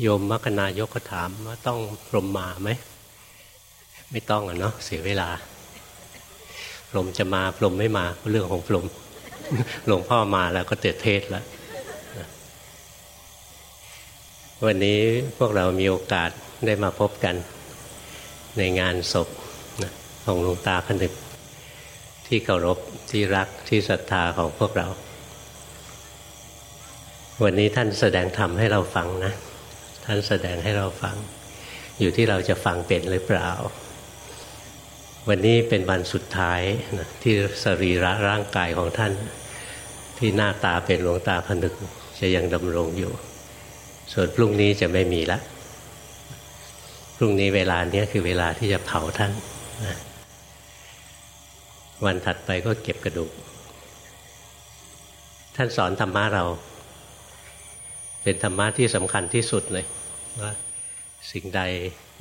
โยมมัคนายกก็ถามว่าต้องพรมมาไหม ไม่ต้องอะเนาะเสียเวลาพรมจะมาพรมไม่มาเรื่องของพรมหลวงพ่อมาแล้วก็เตเทศแล้ววันนี้พวกเรามีโอกาสได้มาพบกันในงานศพของหลวงตาขนึกที่เคารพที่รักที่ศรัทธาของพวกเรา วันนี้ท่านแสดงธรรมให้เราฟังนะ ท่านแสดงให้เราฟัง อยู่ที่เราจะฟังเป็นหรือเปล่า วันนี้เป็นวันสุดท้ายนะที่สรีระร่างกายของท่าน ที่หน้าตาเป็นหลวงตาผนึกจะยังดำรงอยู่ ส่วนพรุ่งนี้จะไม่มีละพรุ่งนี้เวลาเนี้ยคือเวลาที่จะเผาท่านนะวันถัดไปก็เก็บกระดูก ท่านสอนธรรมะเรา เป็นธรรมะที่สำคัญที่สุดเลยว่าสิ่งใด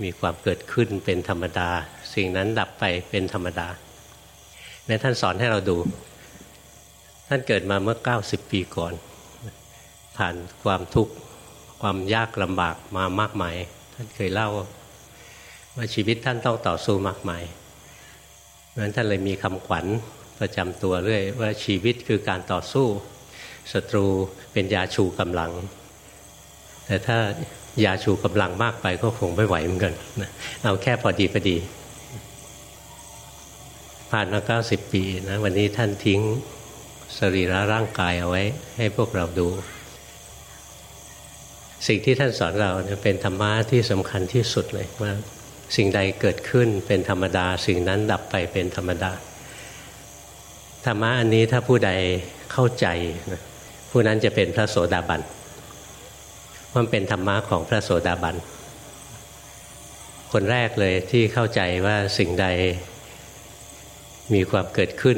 มีความเกิดขึ้นเป็นธรรมดา สิ่งนั้นดับไปเป็นธรรมดาแม้ท่านสอนให้เราดู ท่านเกิดมาเมื่อ 90 ปีก่อน ผ่านความทุกข์ความยากลำบากมามากมาย ท่านเคยเล่าว่าชีวิตท่านต้องต่อสู้มากมายเพราะฉะนั้นท่านเลยมีคำขวัญประจำตัวเรื่อยว่าชีวิตคือการต่อสู้ศัตรูเป็นยาชูกำลัง แต่ถ้ายาชูกำลังมากไปก็คงไม่ไหวเหมือนกันนะเอาแค่พอดีพอดี ผ่านมาเก้าสิบปีนะวันนี้ท่านทิ้งสรีระร่างกายเอาไว้ ให้พวกเราดู สิ่งที่ท่านสอนเราเป็นธรรมะที่สำคัญที่สุดเลยว่าสิ่งใดเกิดขึ้นเป็นธรรมดา สิ่งนั้นดับไปเป็นธรรมดา ธรรมะอันนี้ถ้าผู้ใดเข้าใจ ผู้นั้นจะเป็นพระโสดาบัน มันเป็นธรรมะของพระโสดาบัน คนแรกเลยที่เข้าใจว่าสิ่งใดมีความเกิดขึ้น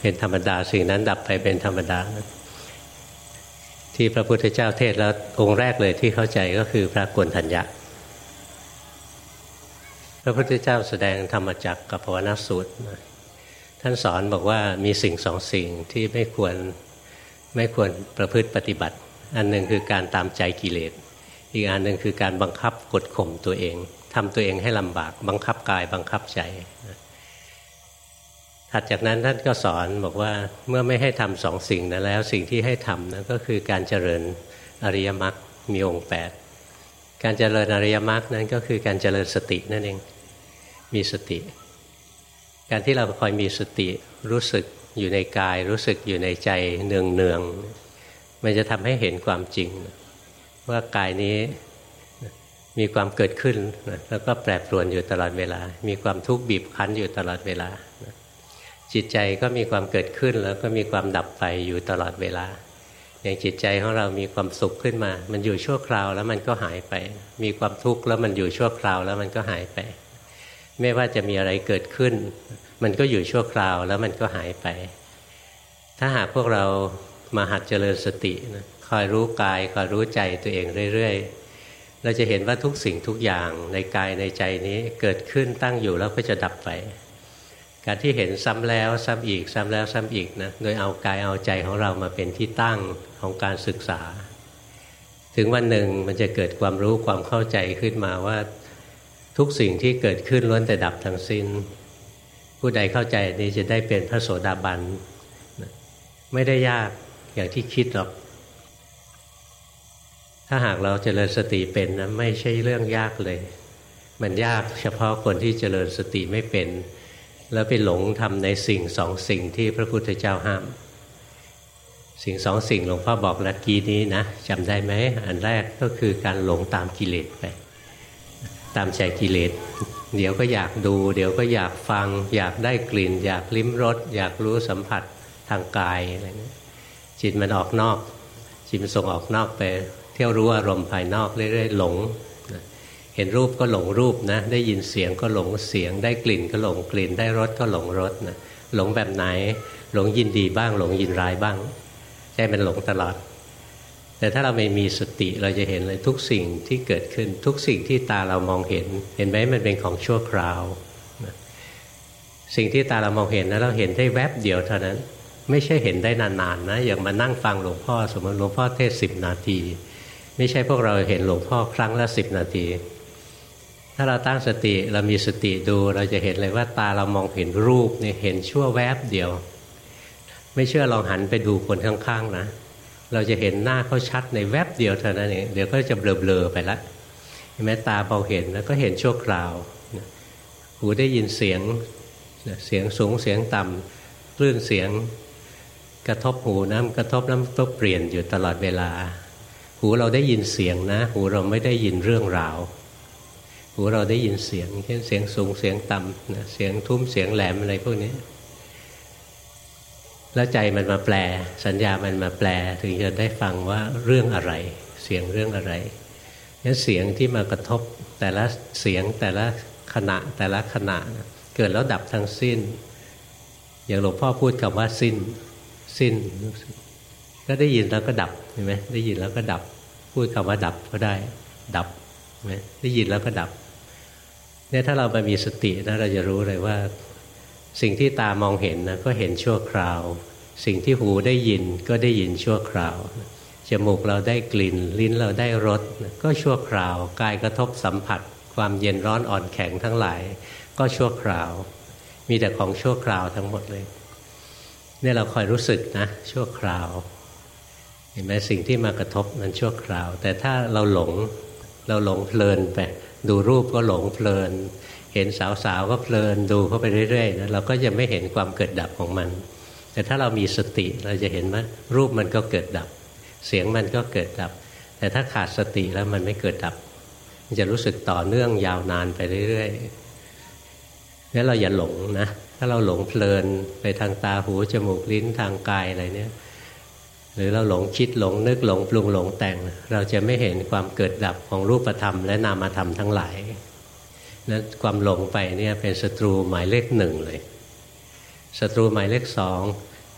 เป็นธรรมดา สิ่งนั้นดับไปเป็นธรรมดา ที่พระพุทธเจ้าเทศแล้วองค์แรกเลยที่เข้าใจก็คือพระกวนทัญญะ พระพุทธเจ้าแสดงธรรมจักกับภวนสูตร ท่านสอนบอกว่ามีสิ่งสองสิ่งที่ไม่ควรไม่ควรประพฤติปฏิบัติ อันหนึ่งคือการตามใจกิเลส อีกอันหนึ่งคือการบังคับกดข่มตัวเองทำตัวเองให้ลำบาก บังคับกายบังคับใจถัดจากนั้นท่านก็สอนบอกว่าเมื่อไม่ให้ทำสองสิ่งนั้นแล้วสิ่งที่ให้ทำนั้นก็คือการเจริญอริยมรรคมีองค์แปดการเจริญอริยมรรคนั้นก็คือการเจริญสตินั่นเองมีสติ การที่เราคอยมีสติรู้สึกอยู่ในกาย รู้สึกอยู่ในใจเนืองเนือง มันจะทำให้เห็นความจริง ว่ากายนี้มีความเกิดขึ้นแล้วก็แปรปรวนอยู่ตลอดเวลา มีความทุกข์บีบคั้นอยู่ตลอดเวลาจิตใจก็มีความเกิดขึ้นแล้วก็มีความดับไปอยู่ตลอดเวลา อย่างจิตใจของเรามีความสุขขึ้นมา มันอยู่ชั่วคราวแล้วมันก็หายไป มีความทุกข์แล้วมันอยู่ชั่วคราวแล้วมันก็หายไป ไม่ว่าจะมีอะไรเกิดขึ้น มันก็อยู่ชั่วคราวแล้วมันก็หายไป ถ้าหากพวกเรา มาหัดเจริญสตินะคอยรู้กายคอยรู้ใจตัวเองเรื่อยๆ เราจะเห็นว่าทุกสิ่งทุกอย่างในกายในใจนี้เกิดขึ้นตั้งอยู่แล้วก็จะดับไป การที่เห็นซ้ำแล้วซ้ำอีกซ้ำแล้วซ้ำอีกนะโดยเอากายเอาใจของเรามาเป็นที่ตั้งของการศึกษา ถึงวันหนึ่งมันจะเกิดความรู้ความเข้าใจขึ้นมาว่า ทุกสิ่งที่เกิดขึ้นล้วนแต่ดับทั้งสิ้น ผู้ใดเข้าใจนี้จะได้เป็นพระโสดาบันไม่ได้ยาก อย่างที่คิดหรอก ถ้าหากเราเจริญสติเป็นนะไม่ใช่เรื่องยากเลย มันยากเฉพาะคนที่เจริญสติไม่เป็น แล้วไปหลงทำในสิ่งสองสิ่งที่พระพุทธเจ้าห้าม สิ่งสองสิ่งหลวงพ่อบอกลักี้นี้นะจำได้ไหมอันแรกก็คือการหลงตามกิเลสไป ตามใจกิเลสเดี๋ยวก็อยากดู เดี๋ยวก็อยากฟัง อยากได้กลิ่น อยากลิ้มรส อยากรู้สัมผัสทางกายอะไรนี้ จิตมันออกนอก จิตมันส่งออกนอกไป เที่ยวรู้อารมณ์ภายนอกเรื่อยๆหลงเห็นรูปก็หลงรูปนะได้ยินเสียงก็หลงเสียง ได้กลิ่นก็หลงกลิ่น ได้รสก็หลงรสนะหลงแบบไหน หลงยินดีบ้าง หลงยินร้ายบ้างใจมันหลงตลอด แต่ถ้าเราไม่มีสติเราจะเห็นเลยทุกสิ่งที่เกิดขึ้นทุกสิ่งที่ตาเรามองเห็น เห็นไหมมันเป็นของชั่วคราว สิ่งที่ตาเรามองเห็นนะเราเห็นได้แวบเดียวเท่านั้น ไม่ใช่เห็นได้นานๆนะอย่างมานั่งฟังหลวงพ่อ สมมติหลวงพ่อเทศสิบนาที ไม่ใช่พวกเราเห็นหลวงพ่อครั้งละสิบนาที ถ้าเราตั้งสติเรามีสติดูเราจะเห็นเลยว่าตาเรามองเห็นรูปเนี่ยเห็นชั่วแวบเดียว ไม่เชื่อลองหันไปดูคนข้างๆนะ เราจะเห็นหน้าเขาชัดในแวบเดียวเท่านั้นเองเดี๋ยวก็จะเบลอๆไปละเห็นไหมตาเบาเห็นแล้วก็เห็นชั่วคราวหูได้ยินเสียงเสียงสูงเสียงต่ำคลื่นเสียง กระทบหูนะกระทบแล้วก็เปลี่ยนอยู่ตลอดเวลา หูเราได้ยินเสียงนะ หูเราไม่ได้ยินเรื่องราว หูเราได้ยินเสียง เช่นเสียงสูงเสียงต่ำนะเสียงทุ้มเสียงแหลมอะไรพวกนี้แล้วใจมันมาแปล สัญญามันมาแปลถึงจะได้ฟังว่าเรื่องอะไร เสียงเรื่องอะไรนั้นเสียงที่มากระทบแต่ละเสียงแต่ละขณะแต่ละขณะเกิดแล้วดับทั้งสิ้น อย่างหลวงพ่อพูดคำว่าสิ้น สิ้นก็ได้ยินแล้วก็ดับเห็นไหมได้ยินแล้วก็ดับ พูดคำว่าดับก็ได้ ดับไหมได้ยินแล้วก็ดับ เนี่ยถ้าเราไปมีสตินะเราจะรู้เลยว่า สิ่งที่ตามองเห็นนะก็เห็นชั่วคราว สิ่งที่หูได้ยินก็ได้ยินชั่วคราวจมูกเราได้กลิ่น ลิ้นเราได้รสก็ชั่วคราวกายกระทบสัมผัส ความเย็นร้อนอ่อนแข็งทั้งหลาย ก็ชั่วคราว มีแต่ของชั่วคราวทั้งหมดเลย เนี่ยเราคอยรู้สึกนะ ชั่วคราว เห็นไหมสิ่งที่มากระทบมันชั่วคราว แต่ถ้าเราหลงเราหลงเพลินไปดูรูปก็หลงเพลิน เห็นสาวๆก็เพลินดูเข้าไปเรื่อยๆนะเราก็จะไม่เห็นความเกิดดับของมัน แต่ถ้าเรามีสติเราจะเห็นว่ารูปมันก็เกิดดับ เสียงมันก็เกิดดับ แต่ถ้าขาดสติแล้วมันไม่เกิดดับมันจะรู้สึกต่อเนื่องยาวนานไปเรื่อยๆนี่เราอย่าหลงนะ ถ้าเราหลงเพลินไปทางตาหูจมูกลิ้นทางกายอะไรเนี่ยหรือเราหลงคิดหลงนึกหลงปรุงหลงแต่ง เราจะไม่เห็นความเกิดดับของรูปธรรม และนามธรรมทั้งหลายนั้นความหลงไปเนี่ยเป็นศัตรูหมายเลขหนึ่งเลยศัตรูหมายเลขสอง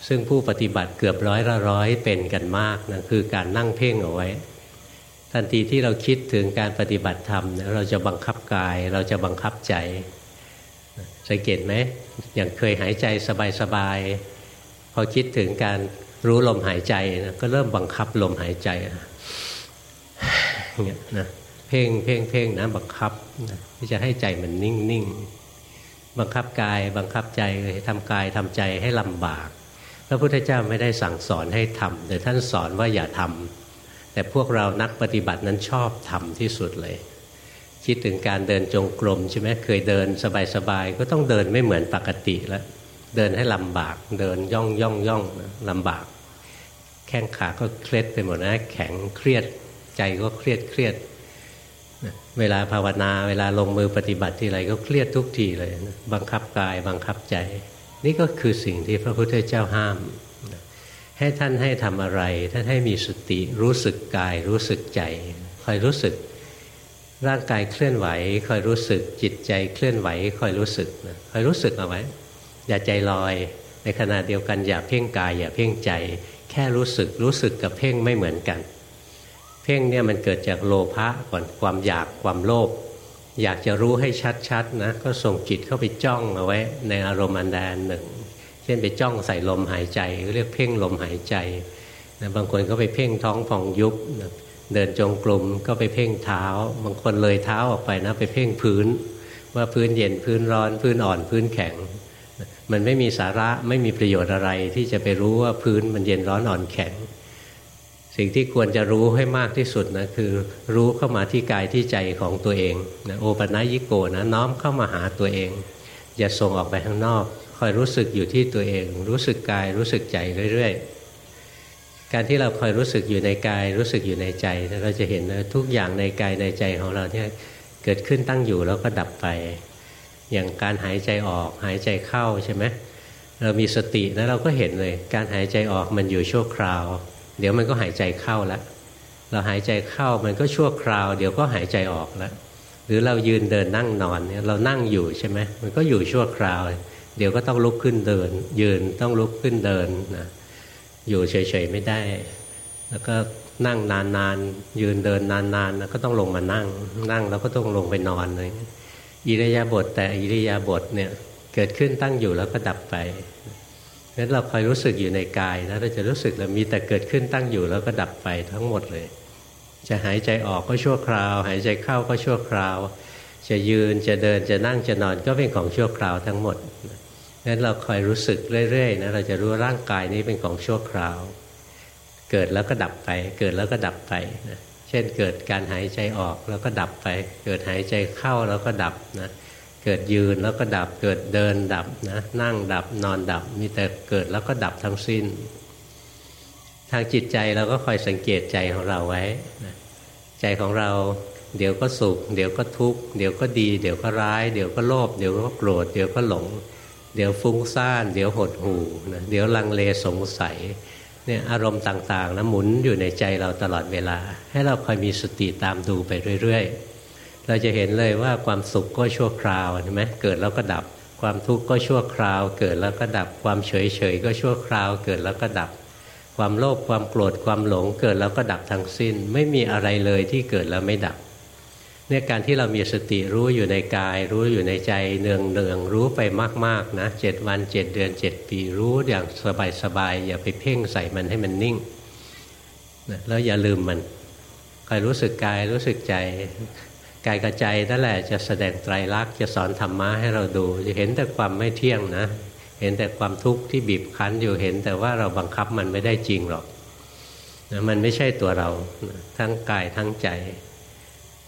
ซึ่งผู้ปฏิบัติเกือบร้อยละร้อยเป็นกันมากนะคือการนั่งเพ่งเอาไว้ ทันทีที่เราคิดถึงการปฏิบัติธรรมเราจะบังคับกาย เราจะบังคับใจสังเกตไหม อย่างเคยหายใจสบายๆพอคิดถึงการรู้ลมหายใจนะก็เริ่มบังคับลมหายใจเนี่ยนะเพ่งเพ่งเพ่งนะบังคับนะที่จะให้ใจมันนิ่งนิ่งบังคับกายบังคับใจทำกายทำใจให้ลำบาก พระพุทธเจ้าไม่ได้สั่งสอนให้ทำแต่ท่านสอนว่าอย่าทำแต่พวกเรานักปฏิบัตินั้นชอบทำที่สุดเลย คิดถึงการเดินจงกรมใช่ไหมเคยเดินสบายๆก็ต้องเดินไม่เหมือนปกติแล้วเดินให้ลำบากเดินย่องย่องย่องลำบาก แข้งขาก็เครียดไปหมดนะแข็งเครียดใจก็เครียดเครียดเวลาภาวนาเวลาลงมือปฏิบัติที่ไรก็เครียดทุกทีเลยนะบังคับกายบังคับใจ นี่ก็คือสิ่งที่พระพุทธเจ้าห้าม ให้ท่านให้ทำอะไร ท่านให้มีสติรู้สึกกายรู้สึกใจคอยรู้สึก ร่างกายเคลื่อนไหวคอยรู้สึก จิตใจเคลื่อนไหวคอยรู้สึกนะคอยรู้สึกเอาไว้ อย่าใจลอย ในขณะเดียวกันอย่าเพ่งกาย อย่าเพ่งใจ แค่รู้สึกรู้สึกกับเพ่งไม่เหมือนกัน เพ่งเนี่ยมันเกิดจากโลภะก่อนความอยากความโลภอยากจะรู้ให้ชัดๆนะก็ส่งจิตเข้าไปจ้องเอาไว้ ในอารมณ์อันใดอันหนึ่ง เช่นไปจ้องใส่ลมหายใจเรียกเพ่งลมหายใจนะบางคนก็ไปเพ่งท้องฟองยุบนะ เดินจงกรมก็ไปเพ่งเท้า บางคนเลยเท้าออกไปนะไปเพ่งพื้น ว่าพื้นเย็นพื้นร้อนพื้นอ่อนพื้นแข็ง มันไม่มีสาระไม่มีประโยชน์อะไร ที่จะไปรู้ว่าพื้นมันเย็นร้อนอ่อนแข็ง สิ่งที่ควรจะรู้ให้มากที่สุดนะคือรู้เข้ามาที่กายที่ใจของตัวเองนะโอปัญญิโกนะน้อมเข้ามาหาตัวเอง อย่าส่งออกไปข้างนอก คอยรู้สึกอยู่ที่ตัวเอง รู้สึกกายรู้สึกใจเรื่อยๆ การที่เราคอยรู้สึกอยู่ในกาย รู้สึกอยู่ในใจ เราจะเห็นนะทุกอย่างในกายในใจของเราเนี่ยเกิดขึ้นตั้งอยู่แล้วก็ดับไป อย่างการหายใจออกหายใจเข้าใช่ไหมเรามีสติแล้วเราก็เห็นเลย การหายใจออกมันอยู่ชั่วคราว เดี๋ยวมันก็หายใจเข้าแล้วเราหายใจเข้ามันก็ชั่วคราว เดี๋ยวก็หายใจออกแล้วหรือเรายืนเดินนั่งนอนเนี่ยเรานั่งอยู่ใช่ไหมมันก็อยู่ชั่วคราว เดี๋ยวก็ต้องลุกขึ้นเดิน ยืนต้องลุกขึ้นเดินนะ อยู่เฉยๆไม่ได้ แล้วก็นั่งนานๆยืนเดินนานๆแล้วก็ต้องลงมานั่ง นั่งแล้วก็ต้องลงไปนอนเลยอิริยาบถแต่อิริยาบถเนี่ยเกิดขึ้นตั้งอยู่แล้วก็ดับไปงั้นเราคอยรู้สึกอยู่ในกายนะเราจะรู้สึกแล้วมีแต่เกิดขึ้นตั้งอยู่แล้วก็ดับไปทั้งหมดเลย จะหายใจออกก็ชั่วคราว หายใจเข้าก็ชั่วคราว จะยืนจะเดินจะนั่งจะนอนก็เป็นของชั่วคราวทั้งหมด นั้นเราคอยรู้สึกเรื่อยๆนะเราจะรู้ร่างกายนี้เป็นของชั่วคราว เกิดแล้วก็ดับไป เกิดแล้วก็ดับไปนะเช่นเกิดการหายใจออกแล้วก็ดับไป เกิดหายใจเข้าแล้วก็ดับนะเกิดยืนแล้วก็ดับ เกิดเดินดับนะนั่งดับนอนดับ มีแต่เกิดแล้วก็ดับทั้งสิ้น ทางจิตใจเราก็คอยสังเกตใจของเราไว้นะใจของเราเดี๋ยวก็สุข เดี๋ยวก็ทุกข์ เดี๋ยวก็ดี เดี๋ยวก็ร้าย เดี๋ยวก็โลภเดี๋ยวก็โกรธเดี๋ยวก็หลง เดี๋ยวฟุ้งซ่าน เดี๋ยวหดหู่นะเดี๋ยวลังเลสงสัยเนี่ยอารมณ์ต่างๆนะหมุนอยู่ในใจเราตลอดเวลา ให้เราคอยมีสติตามดูไปเรื่อย ๆ เราจะเห็นเลยว่าความสุขก็ชั่วคราวใช่ไหมเกิดแล้วก็ดับ ความทุกข์ก็ชั่วคราว เกิดแล้วก็ดับ ความเฉยๆก็ชั่วคราว เกิดแล้วก็ดับ ความโลภความโกรธความหลงเกิดแล้วก็ดับทั้งสิ้น ไม่มีอะไรเลยที่เกิดแล้วไม่ดับ เนี่ยการที่เรามีสติรู้อยู่ในกาย รู้อยู่ในใจเนืองเนืองรู้ไปมากๆนะเจ็ดวันเจ็ดเดือนเจ็ดปีรู้อย่างสบายๆอย่าไปเพ่งใส่มันให้มันนิ่งนะแล้วอย่าลืมมันคอยรู้สึกกายรู้สึกใจกายกับใจนั่นแหละจะแสดงไตรลักษณ์จะสอนธรรมะให้เราดูจะเห็นแต่ความไม่เที่ยงนะ เห็นแต่ความทุกข์ที่บีบคั้นอยู่เห็นแต่ว่าเราบังคับมันไม่ได้จริงหรอกนะมันไม่ใช่ตัวเราทั้งกายทั้งใจ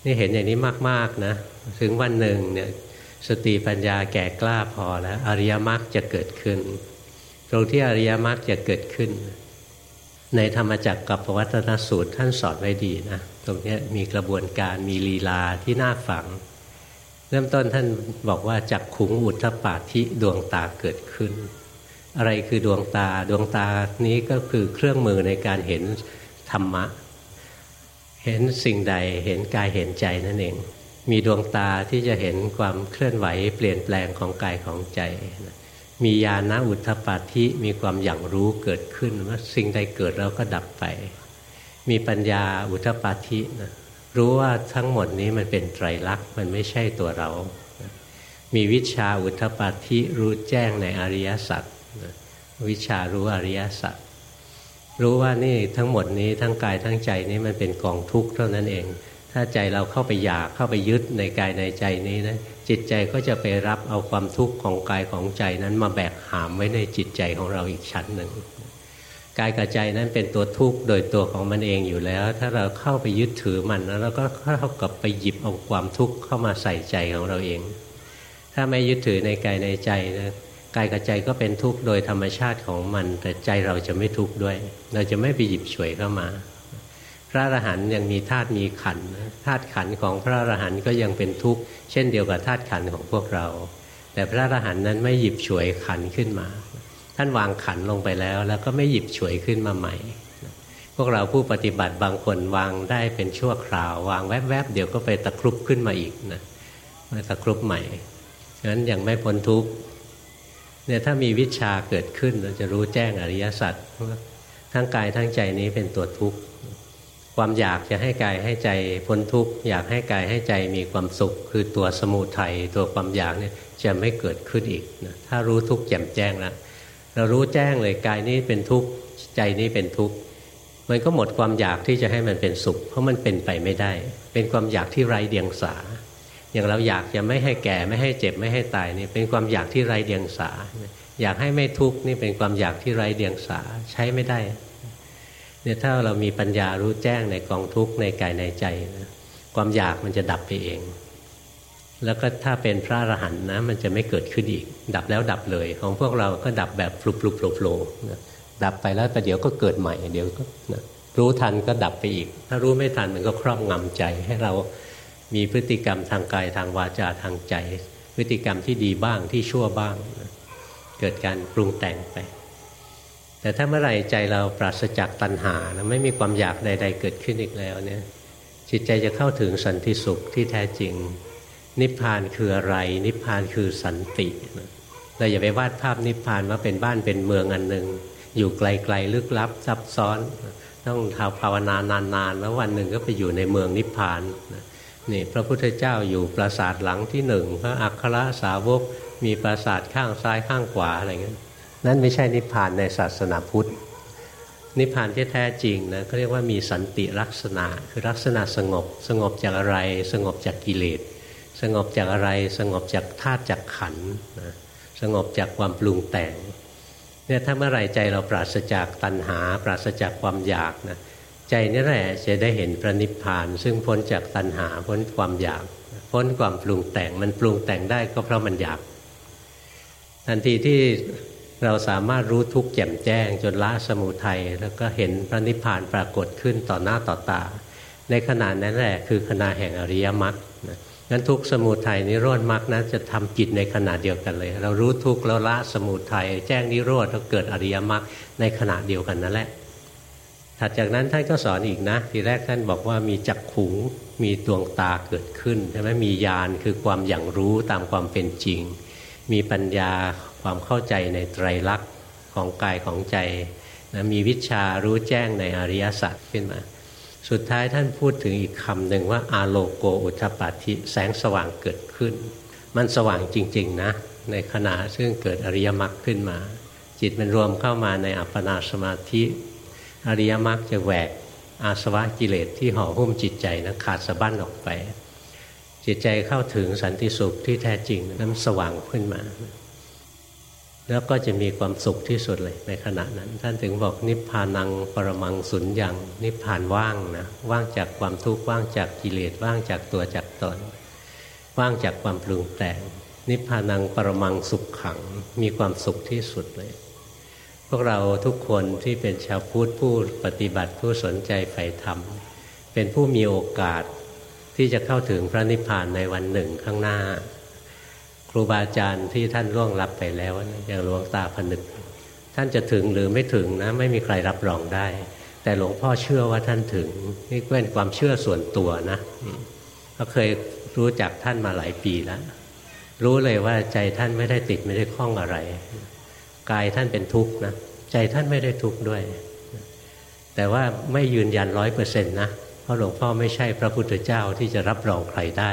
นี่เห็นอย่างนี้มาก ๆ นะ ถึงวันหนึ่งเนี่ยสติปัญญาแก่กล้าพอแล้ว อริยมรรคจะเกิดขึ้น ตรงที่อริยมรรคจะเกิดขึ้น ในธรรมจักรกับปวัตนสูตรท่านสอนไว้ดีนะ ตรงนี้มีกระบวนการมีลีลาที่น่าฝัง เริ่มต้นท่านบอกว่าจักขุงอุทธปาธิดวงตาเกิดขึ้น อะไรคือดวงตาดวงตานี้ก็คือเครื่องมือในการเห็นธรรมะ เห็นสิ่งใดเห็นกายเห็นใจนั่นเอง มีดวงตาที่จะเห็นความเคลื่อนไหว เปลี่ยนแปลงของกายของใจ มีญาณอุทธปาธิมีความอย่างรู้เกิดขึ้นว่าสิ่งใดเกิดแล้วก็ดับไป มีปัญญาอุทธปาธินะรู้ว่าทั้งหมดนี้มันเป็นไตรลักษณ์มันไม่ใช่ตัวเรา มีวิชาอุทธปาธิรู้แจ้งในอริยสัจวิชารู้อริยสัจ รู้ว่านี่ทั้งหมดนี้ทั้งกายทั้งใจนี้มันเป็นกองทุกข์เท่านั้นเอง ถ้าใจเราเข้าไปอยากเข้าไปยึดในกายในใจนี้นะจิตใจก็จะไปรับเอาความทุกข์ของกายของใจนั้นมาแบกหามไว้ในจิตใจของเราอีกชั้นหนึ่งกายกับใจนั้นเป็นตัวทุกข์โดยตัวของมันเองอยู่แล้ว ถ้าเราเข้าไปยึดถือมันแล้วเราก็เข้ากับไปหยิบเอาความทุกข์เข้ามาใส่ใจของเราเอง ถ้าไม่ยึดถือในกายในใจนะ กายกับใจก็เป็นทุกข์โดยธรรมชาติของมัน แต่ใจเราจะไม่ทุกข์ด้วย เราจะไม่ไปหยิบฉวยเข้ามา พระอรหันต์ยังมีธาตุมีขันธาตุขันของพระอรหันต์ก็ยังเป็นทุกข์เช่นเดียวกับธาตุขันของพวกเรา แต่พระอรหันต์นั้นไม่หยิบฉวยขันขึ้นมา ท่านวางขันลงไปแล้ว แล้วก็ไม่หยิบฉวยขึ้นมาใหม่ พวกเราผู้ปฏิบัติบางคนวางได้เป็นชั่วคราว วางแวบๆเดี๋ยวก็ไปตะครุบขึ้นมาอีกนะตะครุบใหม่งั้นยังไม่พ้นทุกข์ เนี่ยถ้ามีวิชาเกิดขึ้นเราจะรู้แจ้งอริยสัจทั้งกายทั้งใจนี้เป็นตัวทุกข์ความอยากจะให้กายให้ใจพ้นทุกข์อยากให้กายให้ใจมีความสุข คือตัวสมุทัยตัวความอยากเนี่ยจะไม่เกิดขึ้นอีกนะถ้ารู้ทุกข์แจ่มแจ้งแล้วเรารู้แจ้งเลยกายนี้เป็นทุกข์ใจนี้เป็นทุกข์มันก็หมดความอยากที่จะให้มันเป็นสุข เพราะมันเป็นไปไม่ได้ เป็นความอยากที่ไร้เดียงสา อย่างเราอยากจะไม่ให้แก่ไม่ให้เจ็บไม่ให้ตายนี่เป็นความอยากที่ไร้เดียงสา อยากให้ไม่ทุกข์นี่เป็นความอยากที่ไร้เดียงสาใช้ไม่ได้เนี่ยถ้าเรามีปัญญารู้แจ้งในกองทุกข์ในกายในใจนะความอยากมันจะดับไปเอง แล้วก็ถ้าเป็นพระอรหันต์นะมันจะไม่เกิดขึ้นอีก ดับแล้วดับเลย ของพวกเราก็ดับแบบฟลุปฟลุปโผล่ดับไปแล้วแต่เดี๋ยวก็เกิดใหม่เดี๋ยวก็นะรู้ทันก็ดับไปอีก ถ้ารู้ไม่ทันมันก็ครอบงำใจให้เรา มีพฤติกรรมทางกายทางวาจาทางใจ พฤติกรรมที่ดีบ้างที่ชั่วบ้าง เกิดการปรุงแต่งไป แต่ถ้าเมื่อไหร่ใจเราปราศจากตัณหานะไม่มีความอยากใด ๆ เกิดขึ้นอีกแล้วเนี่ยจิตใจจะเข้าถึงสันติสุขที่แท้จริง นิพพานคืออะไร นิพพานคือสันติเราอย่าไปวาดภาพนิพพานว่าเป็นบ้านเป็นเมืองอันหนึ่งอยู่ไกลๆลึกลับซับซ้อน ต้องทาภาวนานานๆ แล้ววันหนึ่งก็ไปอยู่ในเมืองนิพพานนะ นี่พระพุทธเจ้าอยู่ปราสาทหลังที่หนึ่งพระอัครสาวกมีปราสาทข้างซ้ายข้างขวาอะไรเงี้ยนั่นไม่ใช่นิพพานในศาสนาพุทธ นิพพานที่แท้จริงนะเขาเรียกว่ามีสันติลักษณะ คือลักษณะสงบ สงบจากอะไร สงบจากกิเลส สงบจากอะไร สงบจากธาตุจากขันนะสงบจากความปรุงแต่งเนี่ยถ้าเมื่อไรใจเราปราศจากตัณหา ปราศจากความอยากนะ ใจนี่แหละจะได้เห็นพระนิพพาน ซึ่งพ้นจากตัณหาพ้นความอยาก พ้นความปรุงแต่งมันปรุงแต่งได้ก็เพราะมันอยาก ทันทีที่เราสามารถรู้ทุกข์แจ่มแจ้ง จนละสมุทัยแล้วก็เห็นพระนิพพานปรากฏขึ้นต่อหน้าต่อตา ในขณะนั้นแหละคือขณะแห่งอริยมรรคนั้นทุกสมุทัยนิโรธมรรคนั้นจะทำกิจในขณะเดียวกันเลย เรารู้ทุกข์แล้วละสมุทัยแจ้งนิโรธแล้วเกิดอริยมรรคในขณะเดียวกันนั่นแหละ ถัดจากนั้นท่านก็สอนอีกนะ ทีแรกท่านบอกว่ามีจักขุงมีดวงตาเกิดขึ้นใช่ไหมมีญาณคือความอย่างรู้ตามความเป็นจริง มีปัญญาความเข้าใจในไตรลักษณ์ของกายของใจนะมีวิชารู้แจ้งในอริยสัจขึ้นมา สุดท้ายท่านพูดถึงอีกคำหนึ่งว่าอาโลโกอุทปัติแสงสว่างเกิดขึ้น มันสว่างจริงๆนะในขณะซึ่งเกิดอริยมรรคขึ้นมา จิตมันรวมเข้ามาในอัปปนาสมาธิ อริยมรรคจะแหวกอาสวะกิเลสที่ห่อหุ้มจิตใจนะขาดสะบั้นออกไป จิตใจเข้าถึงสันติสุขที่แท้จริงนั้นสว่างขึ้นมา แล้วก็จะมีความสุขที่สุดเลยในขณะนั้น ท่านถึงบอกนิพพานังปรมังสุญญัง นิพพานว่างนะว่างจากความทุกข์ว่างจากกิเลสว่างจากตัวจากตน ว่างจากความปรุงแต่ง นิพพานังปรมังสุขขัง มีความสุขที่สุดเลย วกเราทุกคนที่เป็นชาวพุทธผู้ปฏิบัติผู้สนใจใฝ่ธรรม เป็นผู้มีโอกาสที่จะเข้าถึงพระนิพพานในวันหนึ่งข้างหน้า ครูบาอาจารย์ที่ท่านล่วงลับไปแล้วอย่างหลวงตาผนึก ท่านจะถึงหรือไม่ถึงนะไม่มีใครรับรองได้ แต่หลวงพ่อเชื่อว่าท่านถึงนี่เป็นความเชื่อส่วนตัวนะก็เคยรู้จักท่านมาหลายปีแล้วรู้เลยว่าใจท่านไม่ได้ติดไม่ได้คล้องอะไร กายท่านเป็นทุกข์นะใจท่านไม่ได้ทุกข์ด้วย แต่ว่าไม่ยืนยันร้อยเปอร์เซ็นต์นะเพราะหลวงพ่อไม่ใช่พระพุทธเจ้าที่จะรับรองใครได้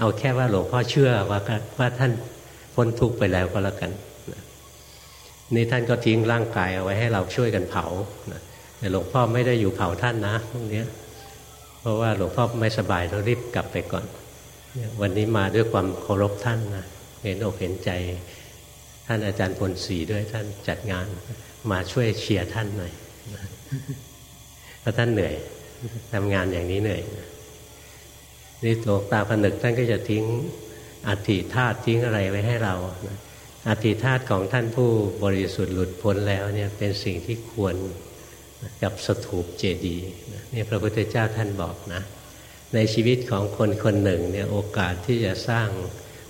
เอาแค่ว่าหลวงพ่อเชื่อว่าว่าท่านพ้นทุกข์ไปแล้วก็แล้วกันนี่ท่านก็ทิ้งร่างกายเอาไว้ให้เราช่วยกันเผาแต่หลวงพ่อไม่ได้อยู่เผาท่านนะตรงนี้เพราะว่าหลวงพ่อไม่สบายเรารีบกลับไปก่อน วันนี้มาด้วยความเคารพท่านนะเห็นอกเห็นใจ ท่านอาจารย์พลศรีด้วยท่านจัดงานมาช่วยเชียร์ท่านหน่อยเพราะท่านเหนื่อยทำงานอย่างนี้เหนื่อยนี่หลวงตาผนึกท่านก็จะทิ้งอัฐิธาตุทิ้งอะไรไว้ให้เราอัฐิธาตุของท่านผู้บริสุทธิ์หลุดพ้นแล้วเนี่ยเป็นสิ่งที่ควรกับสถูปเจดีย์นี่พระพุทธเจ้าท่านบอกนะ ในชีวิตของคนคนหนึ่งเนี่ยโอกาสที่จะสร้าง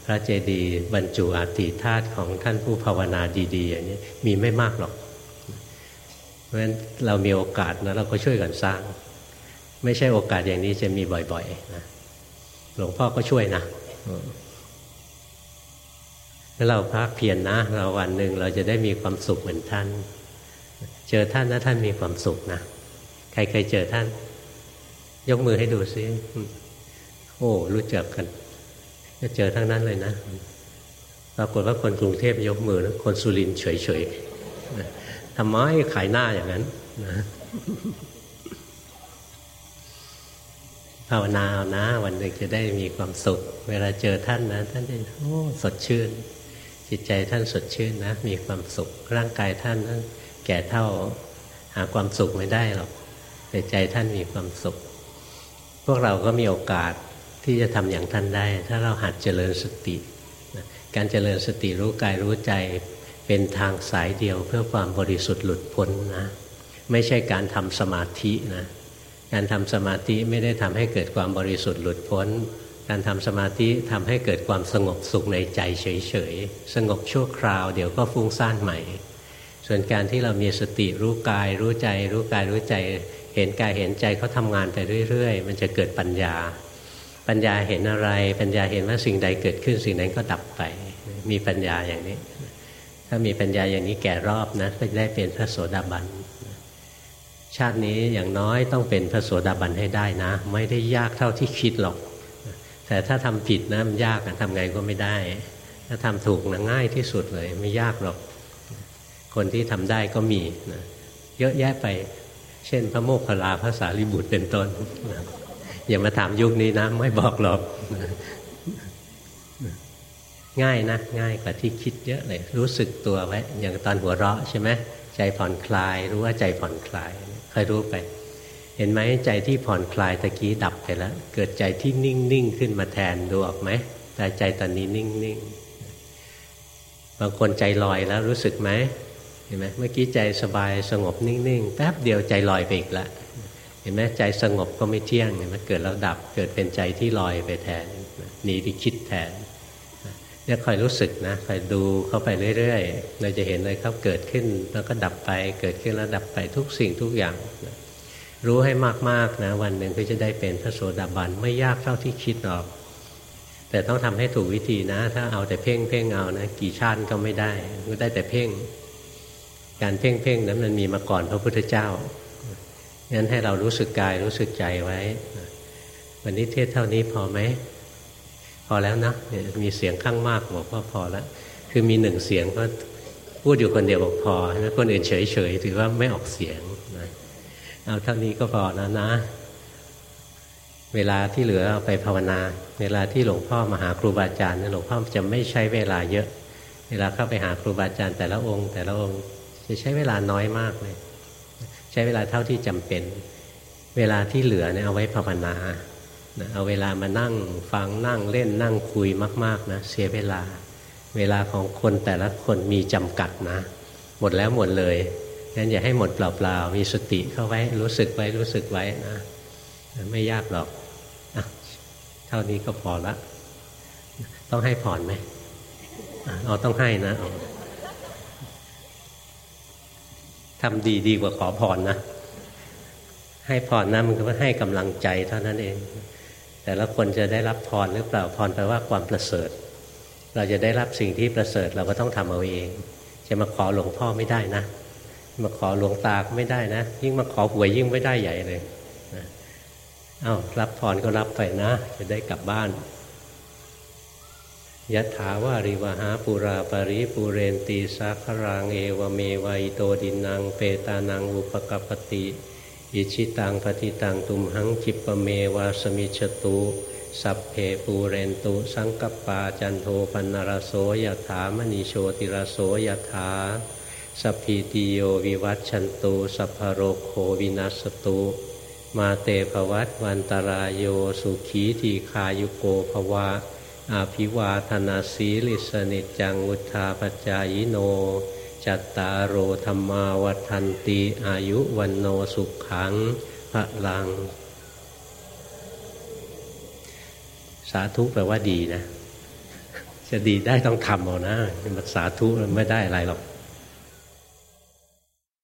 ระเจดีย์บรรจุอัฐิธาตุของท่านผู้ภาวนาดีๆอย่างนี้มีไม่มากหรอก เพราะฉะนั้นเรามีโอกาสนะเราก็ช่วยกันสร้าง ไม่ใช่โอกาสอย่างนี้จะมีบ่อยๆนะหลวงพ่อก็ช่วยนะแล้วเราพักเพียรนนะ เราวันหนึ่งเราจะได้มีความสุขเหมือนท่าน เจอท่านนะท่านมีความสุขนะใครเคยเจอท่าน ยกมือให้ดูซิโอ้ รู้จักกัน จะเจอทั้งนั้นเลยนะปรากฏว่าคนกรุงเทพยกมือแล้วคนสุรินเฉยๆทำไมขายหน้าอย่างนั้นนะภาวนาเอานะ วันหนึ่งจะได้มีความสุข เวลาเจอท่านนะ ท่านจะโอ้สดชื่น จิตใจท่านสดชื่นนะ มีความสุข ร่างกายท่านนั้นแก่เท่าหาความสุขไม่ได้หรอกแต่ใจท่านมีความสุข พวกเราก็มีโอกาส ที่จะทำอย่างท่านได้ ถ้าเราหัดเจริญสติ การเจริญสติรู้กายรู้ใจเป็นทางสายเดียวเพื่อความบริสุทธิ์หลุดพ้นนะ ไม่ใช่การทำสมาธินะการทำสมาธิไม่ได้ทำให้เกิดความบริสุทธิ์หลุดพ้น การทำสมาธิทำให้เกิดความสงบสุขในใจเฉยๆ สงบชั่วคราวเดี๋ยวก็ฟุ้งซ่านใหม่ ส่วนการที่เรามีสติรู้กาย รู้ใจ รู้กายรู้ใจ เห็นกายเห็นใจเขาทำงานไปเรื่อย ๆ มันจะเกิดปัญญา ปัญญาเห็นอะไร ปัญญาเห็นว่าสิ่งใดเกิดขึ้นสิ่งนั้นก็ดับไป มีปัญญาอย่างนี้ ถ้ามีปัญญาอย่างนี้แก่รอบนะก็จะได้เป็นพระโสดาบันชาตินี้อย่างน้อยต้องเป็นพระโสดาบันให้ได้นะ ไม่ได้ยากเท่าที่คิดหรอก แต่ถ้าทำผิดนะมันยากทำไงก็ไม่ได้ ถ้าทำถูกนะง่ายที่สุดเลย ไม่ยากหรอก คนที่ทำได้ก็มีนะเยอะแยะไป เช่นพระโมคคัลลาภาษาลิบุตรเป็นต้น อย่ามาถามยุคนี้นะ ไม่บอกหรอกง่ายนะง่ายกว่าที่คิดเยอะเลย รู้สึกตัวไว้อย่างตอนหัวเราะใช่ไหมใจผ่อนคลาย รู้ว่าใจผ่อนคลายคอยรู้ไป เห็นไหมใจที่ผ่อนคลายตะกี้ดับไปแล้ว เกิดใจที่นิ่งนิ่งขึ้นมาแทนดูออกไหมแต่ใจตอนนี้นิ่งนิ่งบางคนใจลอยแล้วรู้สึกไหมเห็นไหมเมื่อกี้ใจสบายสงบนิ่งๆแป๊บเดียวใจลอยไปอีกละเห็นไหมใจสงบก็ไม่เที่ยงเห็นไหมเกิดแล้วดับเกิดเป็นใจที่ลอยไปแทนหนีไปคิดแทนเนี่ยคอยรู้สึกนะคอยดูเข้าไปเรื่อยๆเราจะเห็นเลยครับเกิดขึ้นแล้วก็ดับไป เกิดขึ้นแล้วดับไปทุกสิ่งทุกอย่างรู้ให้มากๆนะวันหนึ่งก็จะได้เป็นพระโสดาบันไม่ยากเท่าที่คิดหรอก แต่ต้องทำให้ถูกวิธีนะ ถ้าเอาแต่เพ่งเพ่งเอานะกี่ชาติก็ไม่ได้ก็ได้แต่เพ่ง การเพ่งเพ่งนั้นมันมีมาก่อนพระพุทธเจ้า งั้นให้เรารู้สึกกายรู้สึกใจไว้ วันนี้เทศเท่านี้พอไหม พอแล้วนะมีเสียงข้างมากบอกว่าพอแล้ว คือมีหนึ่งเสียงก็พูดอยู่คนเดียวบอกพอแล้วคนอื่นเฉยเฉยถือว่าไม่ออกเสียงนะเอาเท่านี้ก็พอนะนะ เวลาที่เหลือเอาไปภาวนา เวลาที่หลวงพ่อมาหาครูบาอาจารย์หลวงพ่อจะไม่ใช้เวลาเยอะ เวลาเข้าไปหาครูบาอาจารย์แต่ละองค์ แต่ละองค์จะใช้เวลาน้อยมากเลย ใช้เวลาเท่าที่จำเป็น เวลาที่เหลือเนี่ยเอาไว้ภาวนาเอาเวลามานั่งฟังนั่งเล่นนั่งคุยมากๆนะเสียเวลา เวลาของคนแต่ละคนมีจำกัดนะ หมดแล้วหมดเลยงั้นอย่าให้หมดเปล่าๆมีสติเข้าไว้รู้สึกไว้รู้สึกไว้นะ ไม่ยากหรอกอเท่านี้ก็พอละ ต้องให้ผ่อนไหมเอาต้องให้นะ ทำดีดีกว่าขอพรนะ ให้พรนะมันก็ให้กำลังใจเท่านั้นเอง แต่ละคนจะได้รับพรหรือเปล่าพรแปลว่าความประเสริฐ เราจะได้รับสิ่งที่ประเสริฐเราก็ต้องทำเอาเอง จะมาขอหลวงพ่อไม่ได้นะ มาขอหลวงตาไม่ได้นะ ยิ่งมาขอหวยยิ่งไม่ได้ใหญ่เลยนะเอา้ารับพรก็รับไปนะ จะได้กลับบ้าน ยะถาวาริวหาปุราปริปุเรนตีสาครังเอวเมวัยโตดินังเปตานังอุปกปติอิชิตังปฏิตังตุมหังคิปเมวาสมิชตุ สัพเพปูเรนตุ สังกปาจันโทปันรโสยถามณีโชติรโสยถาสัพพิติโยวิวัตชันตุ สัพพโรโควินัสตุ มาเตภวัตวันตรายโยสุขีทีคายุโกภวะ อาภิวาธนาสีลิสนิจังอุทาปจายโน จัตตารโอธรรมาวัฏันติอายุวันโนสุขขังพระลัง สาธุแปลว่าดีนะ จะดีได้ต้องทำเอานะมันสาธุไม่ได้อะไรหรอก